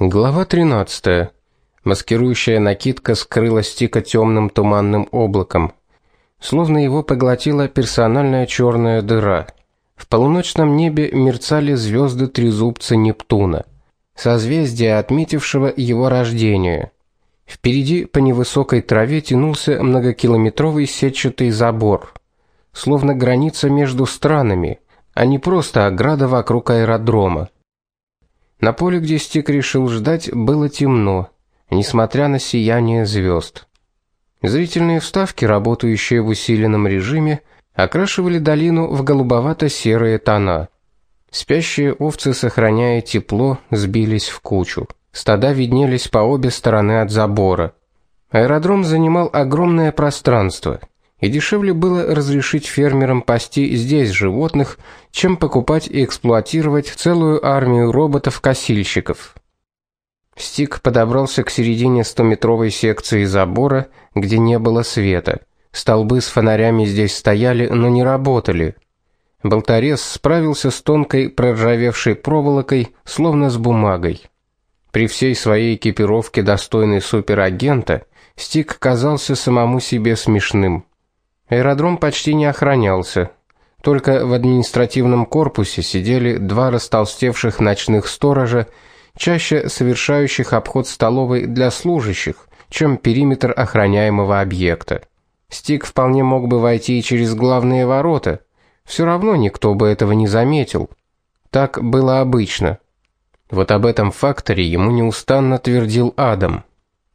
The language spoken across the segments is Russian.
Глава 13. Маскирующая накидка скрыла Стика темным туманным облаком, словно его поглотила персональная черная дыра. В полуночном небе мерцали звезды трезубца Нептуна, созвездия, отметившего его рождение. Впереди по невысокой траве тянулся многокилометровый сетчатый забор, словно граница между странами, а не просто ограда вокруг аэродрома. На поле, где Стик решил ждать, было темно, несмотря на сияние звезд. Зрительные вставки, работающие в усиленном режиме, окрашивали долину в голубовато-серые тона. Спящие овцы, сохраняя тепло, сбились в кучу. Стада виднелись по обе стороны от забора. Аэродром занимал огромное пространство и дешевле было разрешить фермерам пасти здесь животных, чем покупать и эксплуатировать целую армию роботов-косильщиков. Стик подобрался к середине стометровой секции забора, где не было света. Столбы с фонарями здесь стояли, но не работали. Болторез справился с тонкой проржавевшей проволокой, словно с бумагой. При всей своей экипировке достойный суперагента, Стик казался самому себе смешным. Аэродром почти не охранялся. Только в административном корпусе сидели два растолстевших ночных сторожа, чаще совершающих обход столовой для служащих, чем периметр охраняемого объекта. Стик вполне мог бы войти и через главные ворота. Все равно никто бы этого не заметил. Так было обычно. Вот об этом факторе ему неустанно твердил Адам.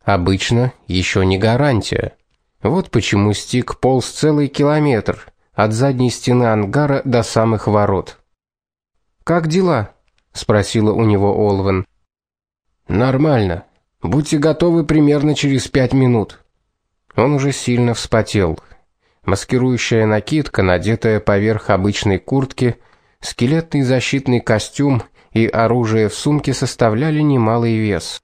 Обычно еще не гарантия. Вот почему Стик полз целый километр от задней стены ангара до самых ворот. Как дела? спросила у него Олвен. Нормально. Будьте готовы примерно через пять минут. Он уже сильно вспотел. Маскирующая накидка, надетая поверх обычной куртки, скелетный защитный костюм и оружие в сумке составляли немалый вес.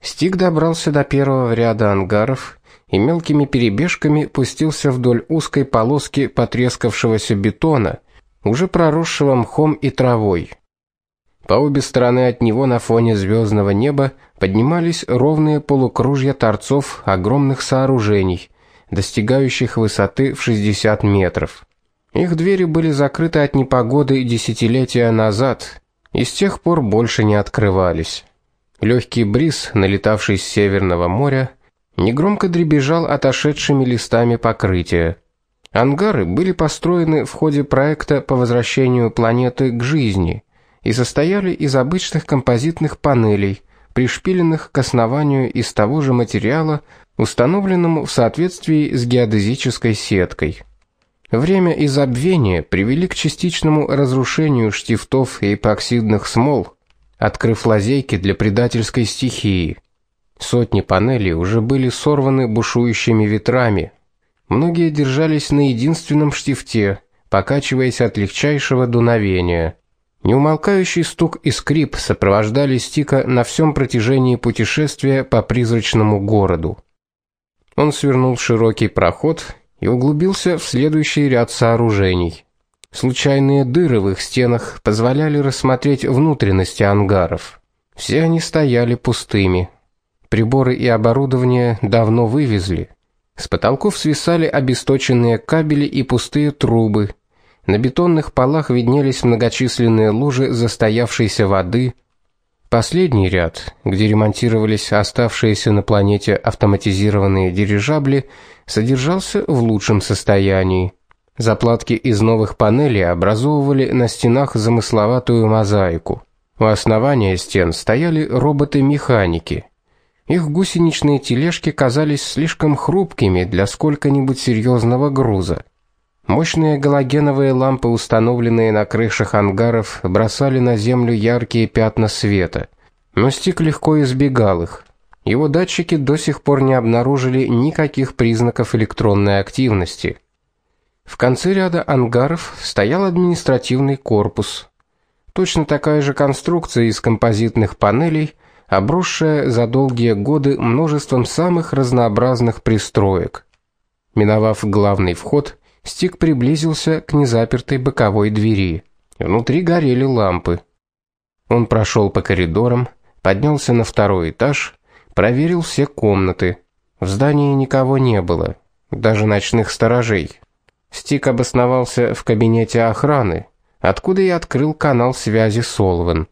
Стик добрался до первого ряда ангаров и мелкими перебежками пустился вдоль узкой полоски потрескавшегося бетона, уже проросшего мхом и травой. По обе стороны от него на фоне звездного неба поднимались ровные полукружья торцов огромных сооружений, достигающих высоты в 60 метров. Их двери были закрыты от непогоды десятилетия назад, и с тех пор больше не открывались. Легкий бриз, налетавший с северного моря, негромко дребезжал отошедшими листами покрытия. Ангары были построены в ходе проекта по возвращению планеты к жизни и состояли из обычных композитных панелей, пришпиленных к основанию из того же материала, установленному в соответствии с геодезической сеткой. Время и забвение привели к частичному разрушению штифтов и эпоксидных смол, открыв лазейки для предательской стихии. Сотни панелей уже были сорваны бушующими ветрами. Многие держались на единственном штифте, покачиваясь от легчайшего дуновения. Неумолкающий стук и скрип сопровождали Стика на всем протяжении путешествия по призрачному городу. Он свернул в широкий проход и углубился в следующий ряд сооружений. Случайные дыры в их стенах позволяли рассмотреть внутренности ангаров. Все они стояли пустыми. Приборы и оборудование давно вывезли. С потолков свисали обесточенные кабели и пустые трубы. На бетонных полах виднелись многочисленные лужи застоявшейся воды. Последний ряд, где ремонтировались оставшиеся на планете автоматизированные дирижабли, содержался в лучшем состоянии. Заплатки из новых панелей образовывали на стенах замысловатую мозаику. У основания стен стояли роботы-механики, их гусеничные тележки казались слишком хрупкими для сколько-нибудь серьезного груза. Мощные галогеновые лампы, установленные на крышах ангаров, бросали на землю яркие пятна света. Но Стик легко избегал их. Его датчики до сих пор не обнаружили никаких признаков электронной активности. В конце ряда ангаров стоял административный корпус. Точно такая же конструкция из композитных панелей – обросшая за долгие годы множеством самых разнообразных пристроек. Миновав главный вход, Стик приблизился к незапертой боковой двери. Внутри горели лампы. Он прошел по коридорам, поднялся на второй этаж, проверил все комнаты. В здании никого не было, даже ночных сторожей. Стик обосновался в кабинете охраны, откуда и открыл канал связи с Олвен.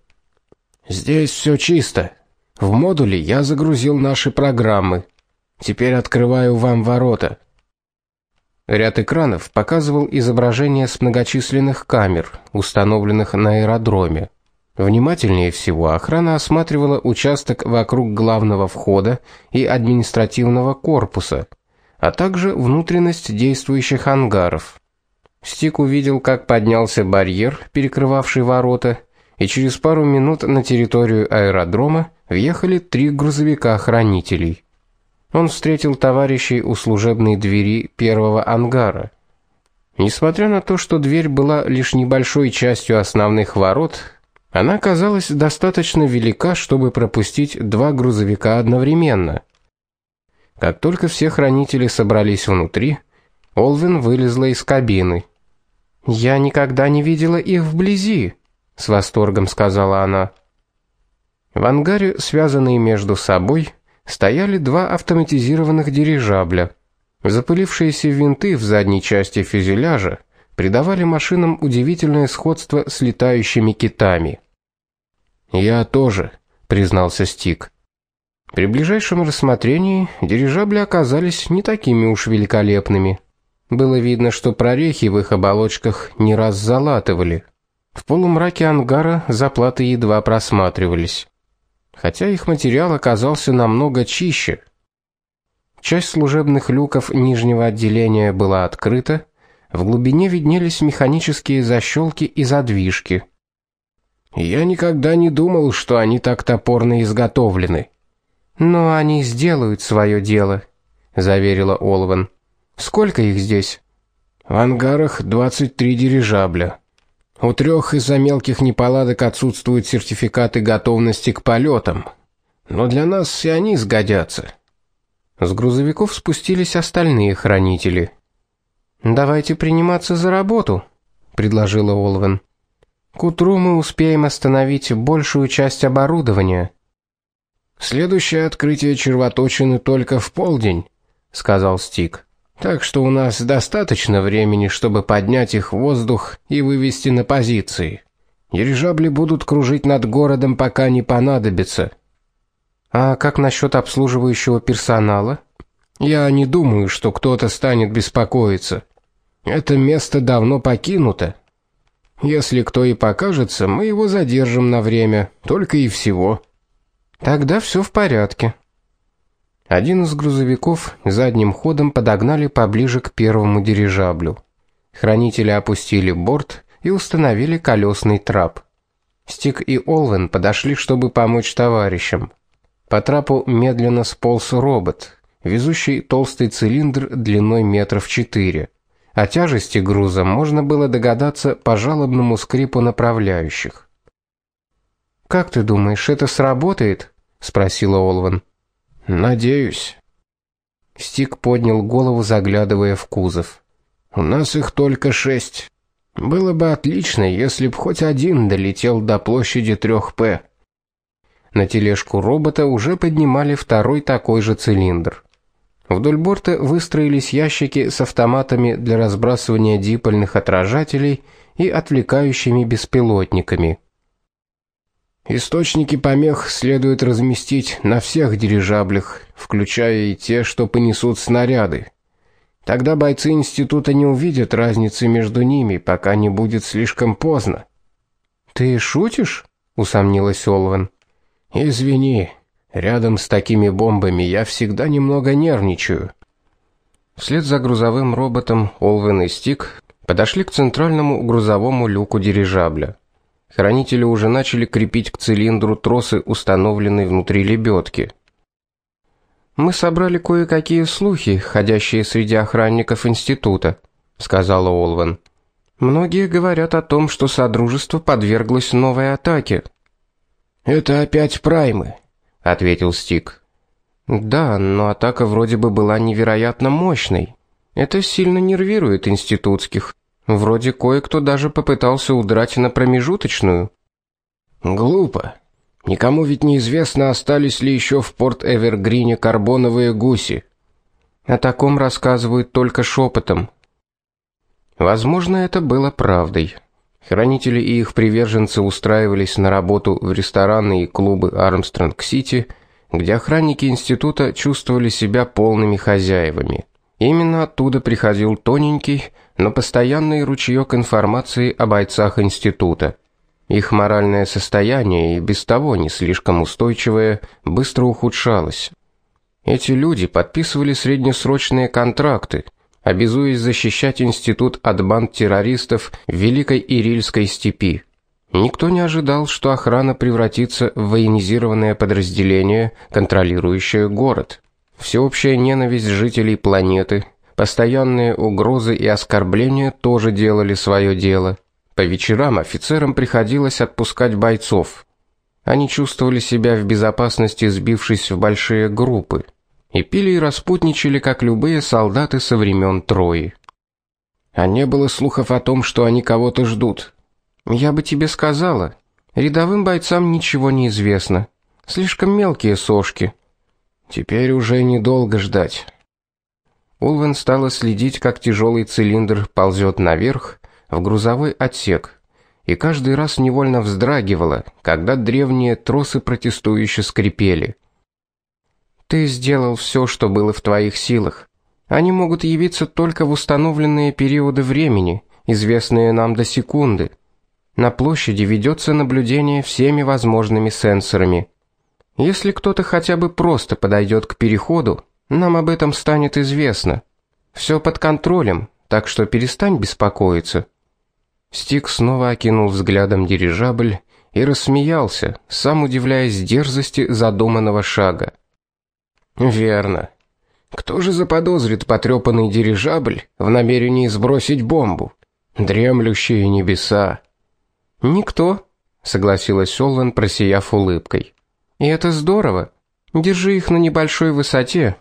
Здесь все чисто. В модуле я загрузил наши программы. Теперь открываю вам ворота. Ряд экранов показывал изображения с многочисленных камер, установленных на аэродроме. Внимательнее всего охрана осматривала участок вокруг главного входа и административного корпуса, а также внутренность действующих ангаров. Стик увидел, как поднялся барьер, перекрывавший ворота, и через пару минут на территорию аэродрома въехали три грузовика охранителей. Он встретил товарищей у служебной двери первого ангара. Несмотря на то, что дверь была лишь небольшой частью основных ворот, она казалась достаточно велика, чтобы пропустить два грузовика одновременно. Как только все хранители собрались внутри, Олвин вылезла из кабины. "Я никогда не видела их вблизи", с восторгом сказала она. В ангаре, связанные между собой, стояли два автоматизированных дирижабля. Запылившиеся винты в задней части фюзеляжа придавали машинам удивительное сходство с летающими китами. "Я тоже", признался Стик. При ближайшем рассмотрении дирижабли оказались не такими уж великолепными. Было видно, что прорехи в их оболочках не раз залатывали. В полумраке ангара заплаты едва просматривались хотя их материал оказался намного чище. Часть служебных люков нижнего отделения была открыта, в глубине виднелись механические защелки и задвижки. Я никогда не думал, что они так топорно изготовлены. Но они сделают свое дело, заверила Олвен. Сколько их здесь? В ангарах 23 дирижабля. У трех из-за мелких неполадок отсутствуют сертификаты готовности к полетам. Но для нас все они сгодятся. С грузовиков спустились остальные хранители. Давайте приниматься за работу, предложила Олвен. К утру мы успеем остановить большую часть оборудования. Следующее открытие червоточины только в полдень, сказал Стик. Так что у нас достаточно времени, чтобы поднять их в воздух и вывести на позиции. Дирижабли будут кружить над городом, пока не понадобится. А как насчет обслуживающего персонала? Я не думаю, что кто-то станет беспокоиться. Это место давно покинуто. Если кто и покажется, мы его задержим на время, только и всего. Тогда все в порядке. Один из грузовиков задним ходом подогнали поближе к первому дирижаблю. Хранители опустили борт и установили колесный трап. Стик и Олвен подошли, чтобы помочь товарищам. По трапу медленно сполз робот, везущий толстый цилиндр длиной метров четыре. О тяжести груза можно было догадаться по жалобному скрипу направляющих. Как ты думаешь, это сработает? спросила Олвен. Надеюсь. Стик поднял голову, заглядывая в кузов. У нас их только шесть. Было бы отлично, если б хоть один долетел до площади 3П. На тележку робота уже поднимали второй такой же цилиндр. Вдоль борта выстроились ящики с автоматами для разбрасывания дипольных отражателей и отвлекающими беспилотниками. Источники помех следует разместить на всех дирижаблях, включая и те, что понесут снаряды. Тогда бойцы института не увидят разницы между ними, пока не будет слишком поздно. Ты шутишь? усомнилась Олвен. Извини, рядом с такими бомбами я всегда немного нервничаю. Вслед за грузовым роботом Олвен и Стик подошли к центральному грузовому люку дирижабля. Хранители уже начали крепить к цилиндру тросы, установленные внутри лебедки. Мы собрали кое-какие слухи, ходящие среди охранников института, сказала Олвен. Многие говорят о том, что содружество подверглось новой атаке. Это опять праймы, ответил Стик. Да, но атака вроде бы была невероятно мощной. Это сильно нервирует институтских. Вроде кое-кто даже попытался удрать на промежуточную. Глупо. Никому ведь неизвестно, остались ли еще в порт Эвергрине карбоновые гуси. О таком рассказывают только шепотом. Возможно, это было правдой. Хранители и их приверженцы устраивались на работу в рестораны и клубы Армстронг-Сити, где охранники института чувствовали себя полными хозяевами. Именно оттуда приходил тоненький, но постоянный ручеек информации о бойцах института. Их моральное состояние, и без того не слишком устойчивое, быстро ухудшалось. Эти люди подписывали среднесрочные контракты, обязуясь защищать институт от банд террористов в Великой Ирильской степи. Никто не ожидал, что охрана превратится в военизированное подразделение, контролирующее город. Всеобщая ненависть жителей планеты, постоянные угрозы и оскорбления тоже делали свое дело. По вечерам офицерам приходилось отпускать бойцов. Они чувствовали себя в безопасности, сбившись в большие группы, и пили и распутничали, как любые солдаты со времен Трои. А не было слухов о том, что они кого-то ждут. Я бы тебе сказала, рядовым бойцам ничего не известно. Слишком мелкие сошки. Теперь уже недолго ждать. Улвен стала следить, как тяжелый цилиндр ползет наверх, в грузовой отсек, и каждый раз невольно вздрагивала, когда древние тросы протестующе скрипели. Ты сделал все, что было в твоих силах. Они могут явиться только в установленные периоды времени, известные нам до секунды. На площади ведется наблюдение всеми возможными сенсорами. Если кто-то хотя бы просто подойдет к переходу, нам об этом станет известно. Все под контролем, так что перестань беспокоиться. Стик снова окинул взглядом дирижабль и рассмеялся, сам удивляясь дерзости задуманного шага. Верно. Кто же заподозрит потрепанный дирижабль в намерении сбросить бомбу? Дремлющие небеса. Никто, согласилась Олвен, просияв улыбкой. И это здорово. Держи их на небольшой высоте.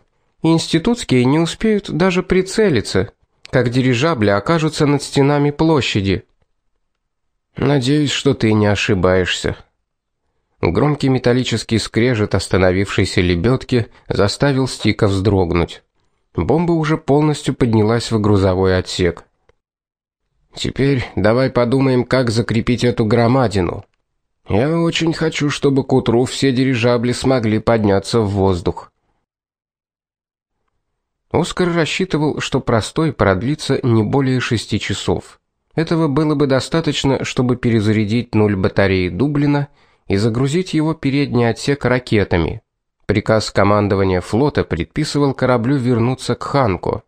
Институтские не успеют даже прицелиться, как дирижабли окажутся над стенами площади. Надеюсь, что ты не ошибаешься. Громкий металлический скрежет остановившейся лебедки заставил Стика вздрогнуть. Бомба уже полностью поднялась в грузовой отсек. Теперь давай подумаем, как закрепить эту громадину. Я очень хочу, чтобы к утру все дирижабли смогли подняться в воздух. Оскар рассчитывал, что простой продлится не более шести часов. Этого было бы достаточно, чтобы перезарядить нуль батареи Дублина и загрузить его передний отсек ракетами. Приказ командования флота предписывал кораблю вернуться к Ханку.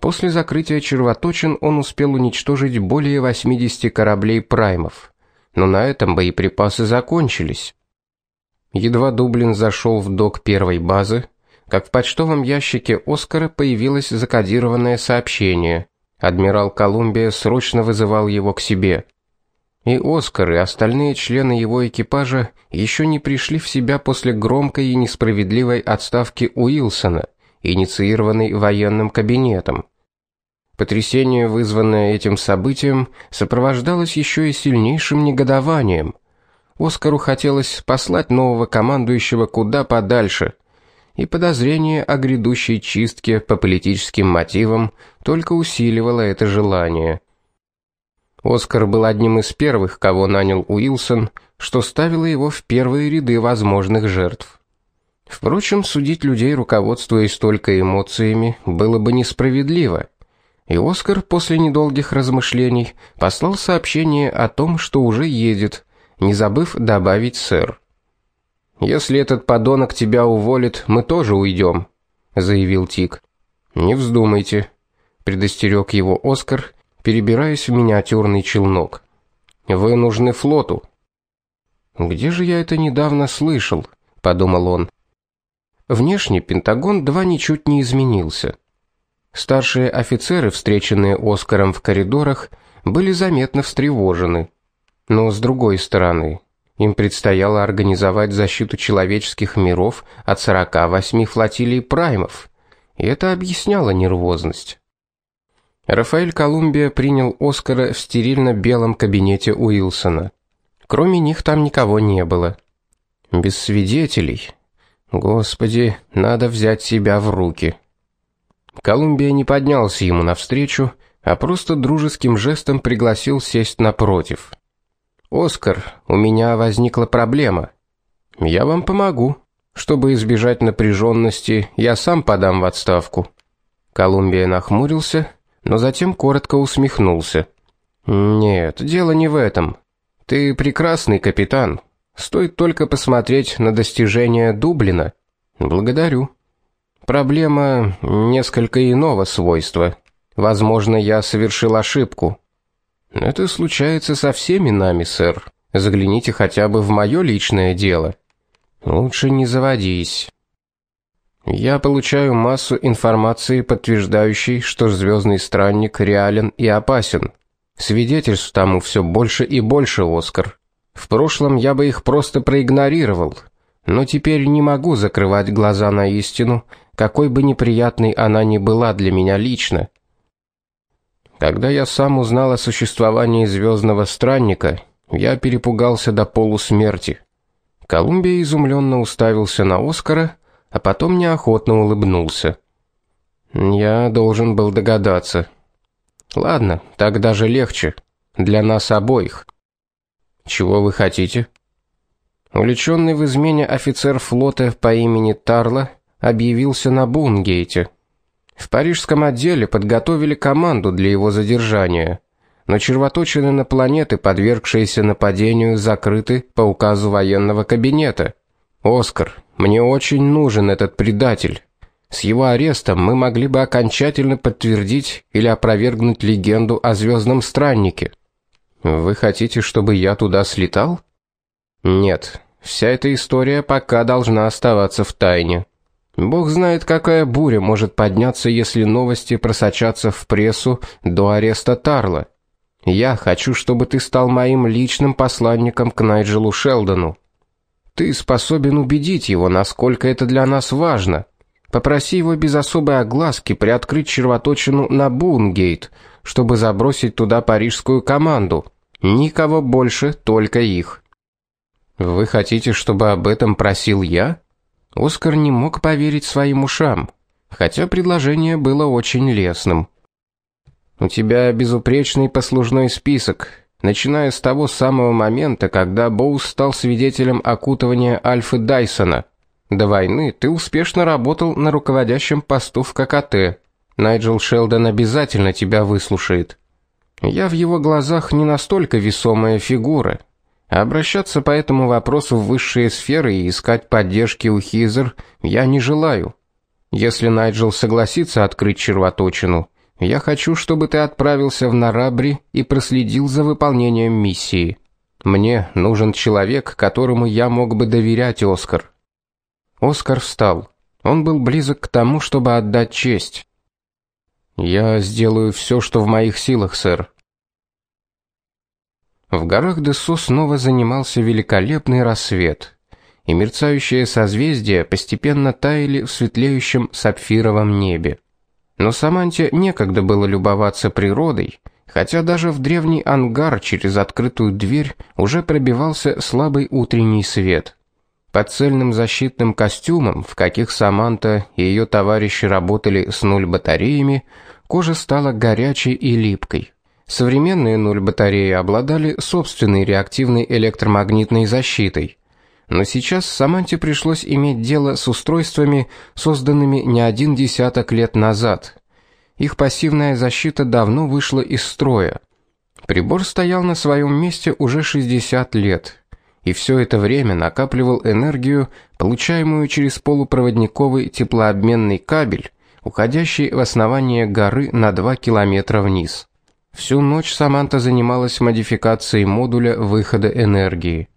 После закрытия червоточин он успел уничтожить более 80 кораблей праймов. Но на этом боеприпасы закончились. Едва Дублин зашел в док первой базы, как в почтовом ящике Оскара появилось закодированное сообщение. Адмирал Колумбия срочно вызывал его к себе. И Оскар и остальные члены его экипажа еще не пришли в себя после громкой и несправедливой отставки Уилсона, инициированной военным кабинетом. Потрясение, вызванное этим событием, сопровождалось еще и сильнейшим негодованием. Оскару хотелось послать нового командующего куда подальше, и подозрение о грядущей чистке по политическим мотивам только усиливало это желание. Оскар был одним из первых, кого нанял Уилсон, что ставило его в первые ряды возможных жертв. Впрочем, судить людей, руководствуясь только эмоциями, было бы несправедливо. И Оскар после недолгих размышлений послал сообщение о том, что уже едет, не забыв добавить сэр. Если этот подонок тебя уволит, мы тоже уйдем», — заявил Тик. Не вздумайте, предостерег его Оскар, перебираясь в миниатюрный челнок. Вы нужны флоту. Где же я это недавно слышал, подумал он. Внешне Пентагон два ничуть не изменился. Старшие офицеры, встреченные Оскаром в коридорах, были заметно встревожены. Но с другой стороны, им предстояло организовать защиту человеческих миров от 48 флотилий праймов, и это объясняло нервозность. Рафаэль Колумбия принял Оскара в стерильно белом кабинете Уилсона. Кроме них там никого не было. Без свидетелей. Господи, надо взять себя в руки. Колумбия не поднялся ему навстречу, а просто дружеским жестом пригласил сесть напротив. Оскар, у меня возникла проблема. Я вам помогу. Чтобы избежать напряженности, я сам подам в отставку. Колумбия нахмурился, но затем коротко усмехнулся. Нет, дело не в этом. Ты прекрасный капитан. Стоит только посмотреть на достижения Дублина. Благодарю. Проблема несколько иного свойства. Возможно, я совершил ошибку. Это случается со всеми нами, сэр. Загляните хотя бы в мое личное дело. Лучше не заводись. Я получаю массу информации, подтверждающей, что звездный странник реален и опасен. Свидетельств тому все больше и больше, Оскар. В прошлом я бы их просто проигнорировал, но теперь не могу закрывать глаза на истину, какой бы неприятной она ни была для меня лично. Когда я сам узнал о существовании звездного странника, я перепугался до полусмерти. Колумбия изумленно уставился на Оскара, а потом неохотно улыбнулся. Я должен был догадаться. Ладно, так даже легче для нас обоих. Чего вы хотите? Уличенный в измене офицер флота по имени Тарла объявился на Бунгейте. В парижском отделе подготовили команду для его задержания, но червоточины на планеты, подвергшиеся нападению, закрыты по указу военного кабинета. Оскар, мне очень нужен этот предатель. С его арестом мы могли бы окончательно подтвердить или опровергнуть легенду о звездном страннике. Вы хотите, чтобы я туда слетал? Нет. Вся эта история пока должна оставаться в тайне. Бог знает, какая буря может подняться, если новости просочатся в прессу до ареста Тарла. Я хочу, чтобы ты стал моим личным посланником к Найджелу Шелдону. Ты способен убедить его, насколько это для нас важно. Попроси его без особой огласки приоткрыть червоточину на Бунгейт, чтобы забросить туда парижскую команду. Никого больше, только их. Вы хотите, чтобы об этом просил я? Оскар не мог поверить своим ушам, хотя предложение было очень лестным. У тебя безупречный послужной список, начиная с того самого момента, когда Боус стал свидетелем окутывания Альфы Дайсона. До войны ты успешно работал на руководящем посту в ККТ. Найджел Шелдон обязательно тебя выслушает. Я в его глазах не настолько весомая фигура. Обращаться по этому вопросу в высшие сферы и искать поддержки у Хизер я не желаю. Если Найджел согласится открыть червоточину, я хочу, чтобы ты отправился в Нарабри и проследил за выполнением миссии. Мне нужен человек, которому я мог бы доверять, Оскар. Оскар встал. Он был близок к тому, чтобы отдать честь. Я сделаю все, что в моих силах, сэр. В горах Десо снова занимался великолепный рассвет, и мерцающие созвездия постепенно таяли в светлеющем сапфировом небе. Но Саманте некогда было любоваться природой, хотя даже в древний ангар через открытую дверь уже пробивался слабый утренний свет. Под цельным защитным костюмом, в каких Саманта и ее товарищи работали с нуль батареями, кожа стала горячей и липкой. Современные нуль батареи обладали собственной реактивной электромагнитной защитой. Но сейчас Саманте пришлось иметь дело с устройствами, созданными не один десяток лет назад. Их пассивная защита давно вышла из строя. Прибор стоял на своем месте уже 60 лет и все это время накапливал энергию, получаемую через полупроводниковый теплообменный кабель, уходящий в основание горы на 2 километра вниз. Всю ночь Саманта занималась модификацией модуля выхода энергии.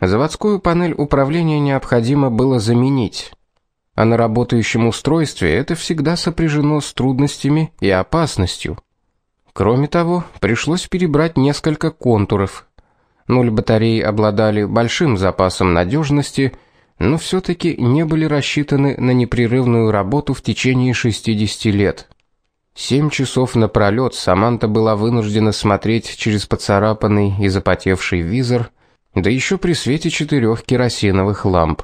Заводскую панель управления необходимо было заменить. А на работающем устройстве это всегда сопряжено с трудностями и опасностью. Кроме того, пришлось перебрать несколько контуров, Нуль батареи обладали большим запасом надежности, но все таки не были рассчитаны на непрерывную работу в течение 60 лет. Семь часов напролёт Саманта была вынуждена смотреть через поцарапанный и запотевший визор, да еще при свете четырех керосиновых ламп.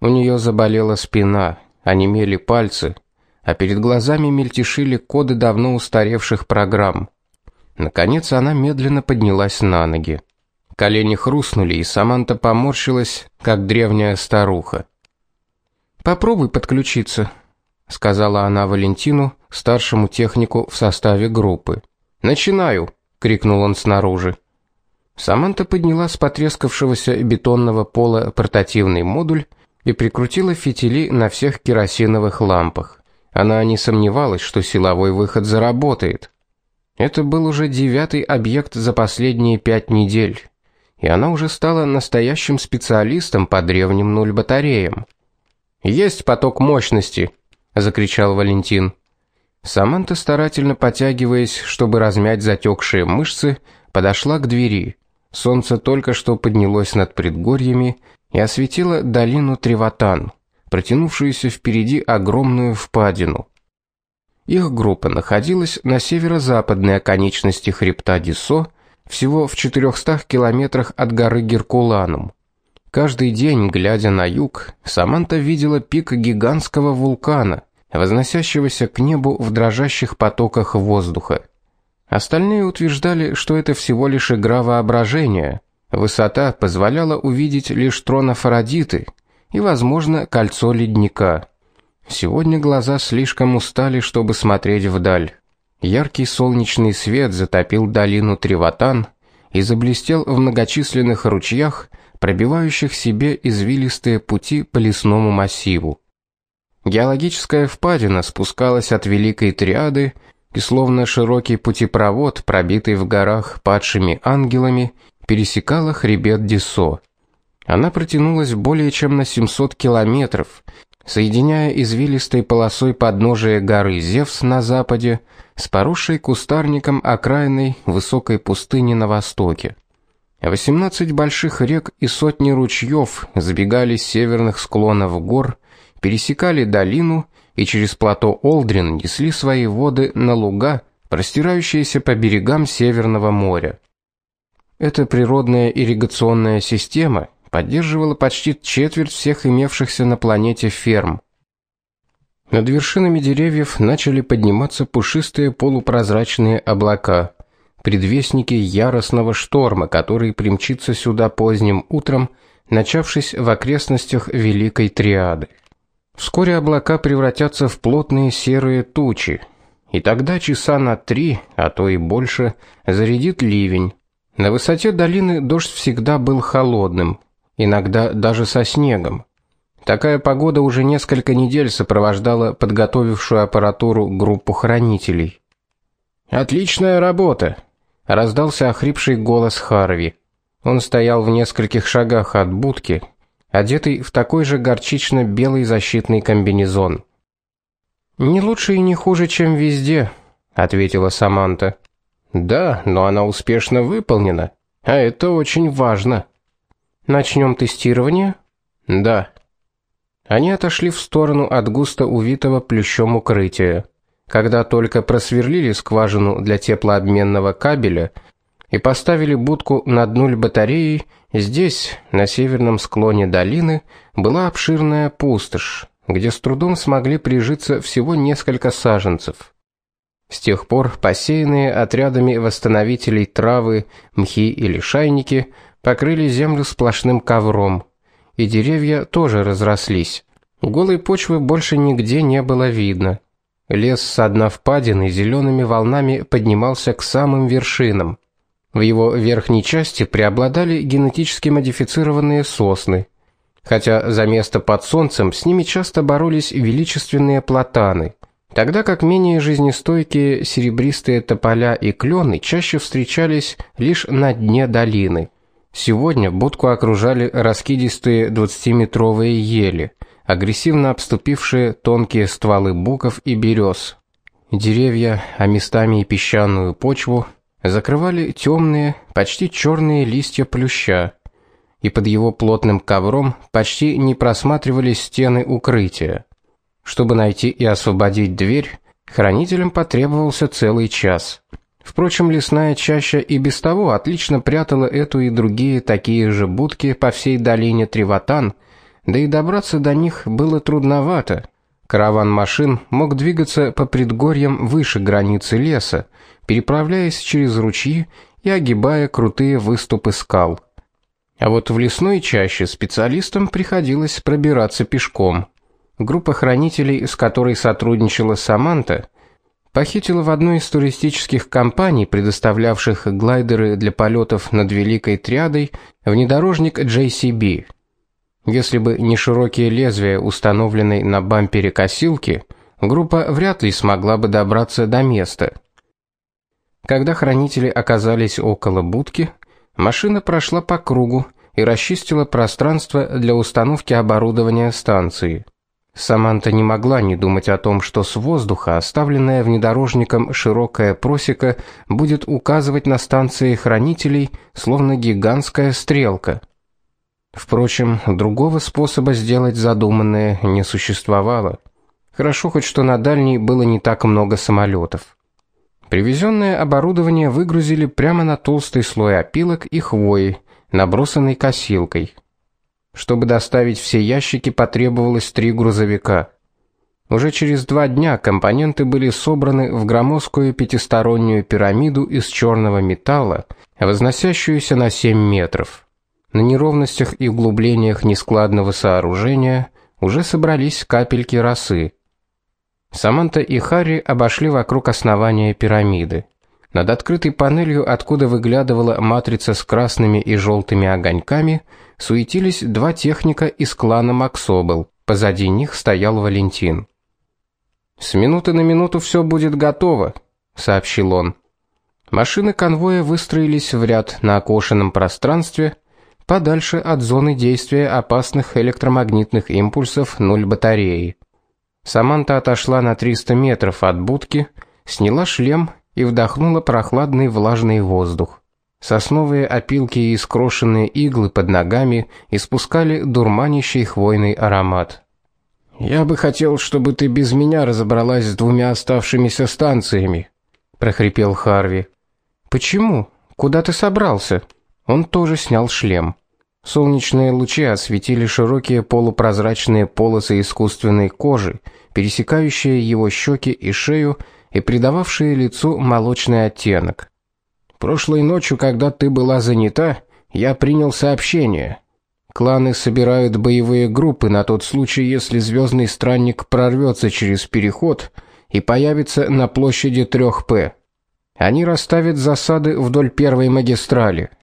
У нее заболела спина, онемели пальцы, а перед глазами мельтешили коды давно устаревших программ. Наконец она медленно поднялась на ноги. Колени хрустнули, и Саманта поморщилась, как древняя старуха. Попробуй подключиться, сказала она Валентину, старшему технику в составе группы. Начинаю, крикнул он снаружи. Саманта подняла с потрескавшегося бетонного пола портативный модуль и прикрутила фитили на всех керосиновых лампах. Она не сомневалась, что силовой выход заработает. Это был уже девятый объект за последние пять недель, и она уже стала настоящим специалистом по древним нуль батареям. Есть поток мощности, закричал Валентин. Саманта старательно потягиваясь, чтобы размять затекшие мышцы, подошла к двери. Солнце только что поднялось над предгорьями и осветило долину Треватан, протянувшуюся впереди огромную впадину. Их группа находилась на северо-западной оконечности хребта Дисо, всего в 400 километрах от горы Геркуланум. Каждый день, глядя на юг, Саманта видела пик гигантского вулкана, возносящегося к небу в дрожащих потоках воздуха. Остальные утверждали, что это всего лишь игра воображения. Высота позволяла увидеть лишь трон Афродиты и, возможно, кольцо ледника. Сегодня глаза слишком устали, чтобы смотреть вдаль. Яркий солнечный свет затопил долину Треватан и заблестел в многочисленных ручьях, пробивающих себе извилистые пути по лесному массиву. Геологическая впадина спускалась от Великой Триады и словно широкий путепровод, пробитый в горах падшими ангелами, пересекала хребет Дисо. Она протянулась более чем на 700 километров, соединяя извилистой полосой подножие горы Зевс на западе с поросшей кустарником окраиной высокой пустыни на востоке. 18 больших рек и сотни ручьев сбегали с северных склонов гор, пересекали долину и через плато Олдрин несли свои воды на луга, простирающиеся по берегам Северного моря. Эта природная ирригационная система поддерживала почти четверть всех имевшихся на планете ферм. Над вершинами деревьев начали подниматься пушистые полупрозрачные облака, предвестники яростного шторма, который примчится сюда поздним утром, начавшись в окрестностях Великой Триады. Вскоре облака превратятся в плотные серые тучи, и тогда часа на три, а то и больше, зарядит ливень. На высоте долины дождь всегда был холодным, иногда даже со снегом. Такая погода уже несколько недель сопровождала подготовившую аппаратуру группу хранителей. Отличная работа, раздался охрипший голос Харви. Он стоял в нескольких шагах от будки, одетый в такой же горчично-белый защитный комбинезон. Не лучше и не хуже, чем везде, ответила Саманта. Да, но она успешно выполнена, а это очень важно. Начнем тестирование? Да. Они отошли в сторону от густо увитого плющом укрытия. Когда только просверлили скважину для теплообменного кабеля и поставили будку над нуль батареей, здесь, на северном склоне долины, была обширная пустошь, где с трудом смогли прижиться всего несколько саженцев. С тех пор посеянные отрядами восстановителей травы, мхи или шайники покрыли землю сплошным ковром, и деревья тоже разрослись. Голой почвы больше нигде не было видно. Лес с дна впадины зелеными волнами поднимался к самым вершинам. В его верхней части преобладали генетически модифицированные сосны, хотя за место под солнцем с ними часто боролись величественные платаны тогда как менее жизнестойкие серебристые тополя и клены чаще встречались лишь на дне долины. Сегодня будку окружали раскидистые двадцатиметровые ели, агрессивно обступившие тонкие стволы буков и берез. Деревья, а местами и песчаную почву закрывали темные, почти черные листья плюща, и под его плотным ковром почти не просматривались стены укрытия. Чтобы найти и освободить дверь, хранителям потребовался целый час. Впрочем, лесная чаща и без того отлично прятала эту и другие такие же будки по всей долине Треватан, да и добраться до них было трудновато. Караван машин мог двигаться по предгорьям выше границы леса, переправляясь через ручьи и огибая крутые выступы скал. А вот в лесной чаще специалистам приходилось пробираться пешком. Группа хранителей, с которой сотрудничала Саманта, похитила в одной из туристических компаний, предоставлявших глайдеры для полетов над Великой Триадой, внедорожник JCB. Если бы не широкие лезвия, установленные на бампере косилки, группа вряд ли смогла бы добраться до места. Когда хранители оказались около будки, машина прошла по кругу и расчистила пространство для установки оборудования станции. Саманта не могла не думать о том, что с воздуха оставленная внедорожником широкая просека будет указывать на станции хранителей, словно гигантская стрелка. Впрочем, другого способа сделать задуманное не существовало. Хорошо хоть что на дальней было не так много самолетов. Привезенное оборудование выгрузили прямо на толстый слой опилок и хвои, набросанный косилкой. Чтобы доставить все ящики, потребовалось три грузовика. Уже через два дня компоненты были собраны в громоздкую пятистороннюю пирамиду из черного металла, возносящуюся на 7 метров. На неровностях и углублениях нескладного сооружения уже собрались капельки росы. Саманта и Харри обошли вокруг основания пирамиды. Над открытой панелью, откуда выглядывала матрица с красными и желтыми огоньками, суетились два техника из клана Максобел. Позади них стоял Валентин. С минуты на минуту все будет готово, сообщил он. Машины конвоя выстроились в ряд на окошенном пространстве, подальше от зоны действия опасных электромагнитных импульсов нуль батареи. Саманта отошла на 300 метров от будки, сняла шлем и вдохнула прохладный влажный воздух. Сосновые опилки и скрошенные иглы под ногами испускали дурманящий хвойный аромат. Я бы хотел, чтобы ты без меня разобралась с двумя оставшимися станциями, прохрипел Харви. Почему? Куда ты собрался? Он тоже снял шлем. Солнечные лучи осветили широкие полупрозрачные полосы искусственной кожи, пересекающие его щеки и шею и придававшие лицу молочный оттенок. Прошлой ночью, когда ты была занята, я принял сообщение. Кланы собирают боевые группы на тот случай, если звездный странник прорвется через переход и появится на площади 3П. Они расставят засады вдоль первой магистрали.